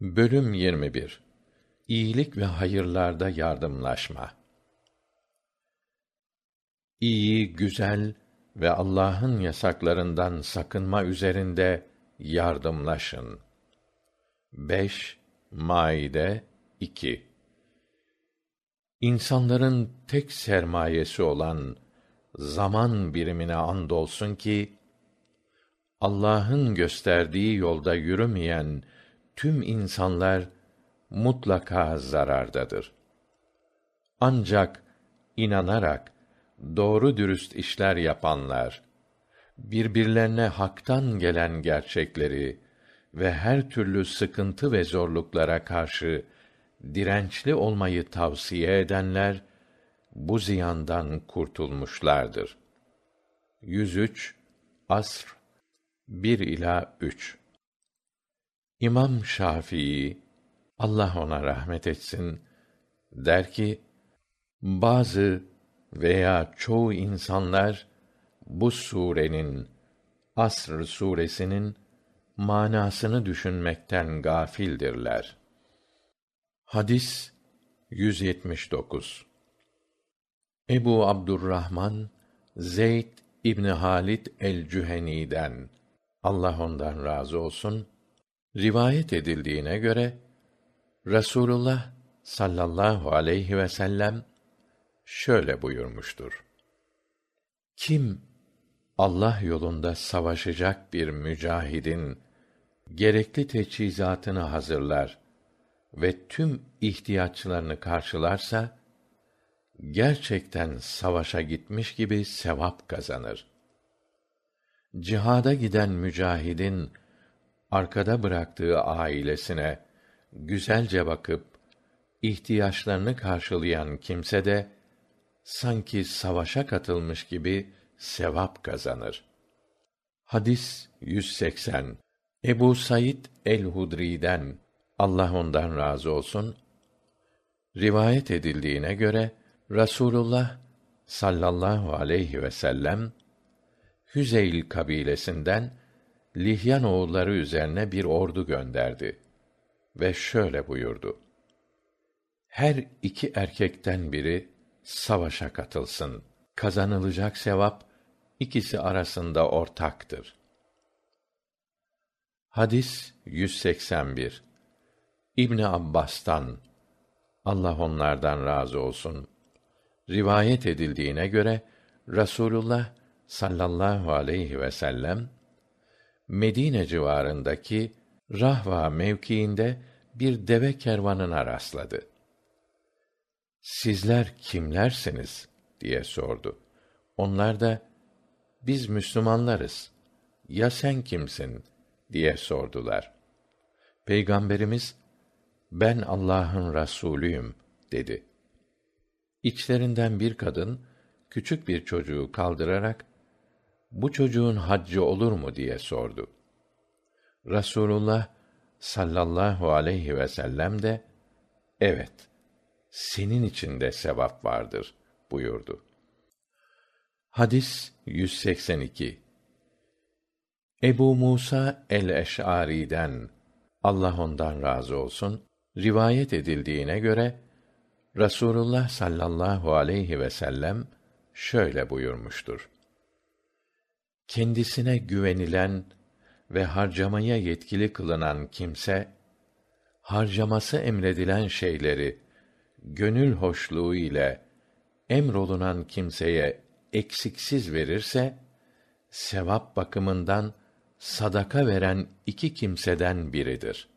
Bölüm 21 İyilik ve hayırlarda yardımlaşma. İyi, güzel ve Allah'ın yasaklarından sakınma üzerinde yardımlaşın. 5 Maide 2 İnsanların tek sermayesi olan zaman birimine andolsun ki Allah'ın gösterdiği yolda yürümeyen tüm insanlar mutlaka zarardadır. Ancak inanarak doğru dürüst işler yapanlar birbirlerine haktan gelen gerçekleri ve her türlü sıkıntı ve zorluklara karşı dirençli olmayı tavsiye edenler bu ziyandan kurtulmuşlardır. 103 Asr 1 ila 3 İmam Şafii Allah ona rahmet etsin der ki bazı veya çoğu insanlar bu surenin Asr suresinin manasını düşünmekten gafildirler. Hadis 179 Ebu Abdurrahman Zeyd İbni Halid el-Cüheni'den Allah ondan razı olsun rivayet edildiğine göre Rasulullah sallallahu aleyhi ve sellem şöyle buyurmuştur. Kim Allah yolunda savaşacak bir mücahidin gerekli teçhizatını hazırlar ve tüm ihtiyaçlarını karşılarsa gerçekten savaşa gitmiş gibi sevap kazanır. Cihada giden mücahidin arkada bıraktığı ailesine güzelce bakıp ihtiyaçlarını karşılayan kimse de sanki savaşa katılmış gibi sevap kazanır. Hadis 180 Ebu Said el-Hudri'den Allah ondan razı olsun rivayet edildiğine göre Rasulullah sallallahu aleyhi ve sellem Hüzeyl kabilesinden Lihyan oğulları üzerine bir ordu gönderdi ve şöyle buyurdu. Her iki erkekten biri savaşa katılsın. Kazanılacak sevap ikisi arasında ortaktır. Hadis 181 İbni Abbas'tan Allah onlardan razı olsun rivayet edildiğine göre Rasulullah sallallahu aleyhi ve sellem Medine civarındaki Rahva mevkiinde bir deve kervanına rastladı. Sizler kimlersiniz diye sordu. Onlar da biz Müslümanlarız. Ya sen kimsin diye sordular. Peygamberimiz ben Allah'ın Rasulüyüm dedi. İçlerinden bir kadın küçük bir çocuğu kaldırarak bu çocuğun haccı olur mu diye sordu. Rasulullah sallallahu aleyhi ve sellem de evet senin için de sevap vardır buyurdu. Hadis 182 Ebu Musa el-Eş'ari'den Allah ondan razı olsun rivayet edildiğine göre Rasulullah sallallahu aleyhi ve sellem şöyle buyurmuştur kendisine güvenilen ve harcamaya yetkili kılınan kimse harcaması emredilen şeyleri gönül hoşluğu ile emrolunan kimseye eksiksiz verirse sevap bakımından sadaka veren iki kimseden biridir.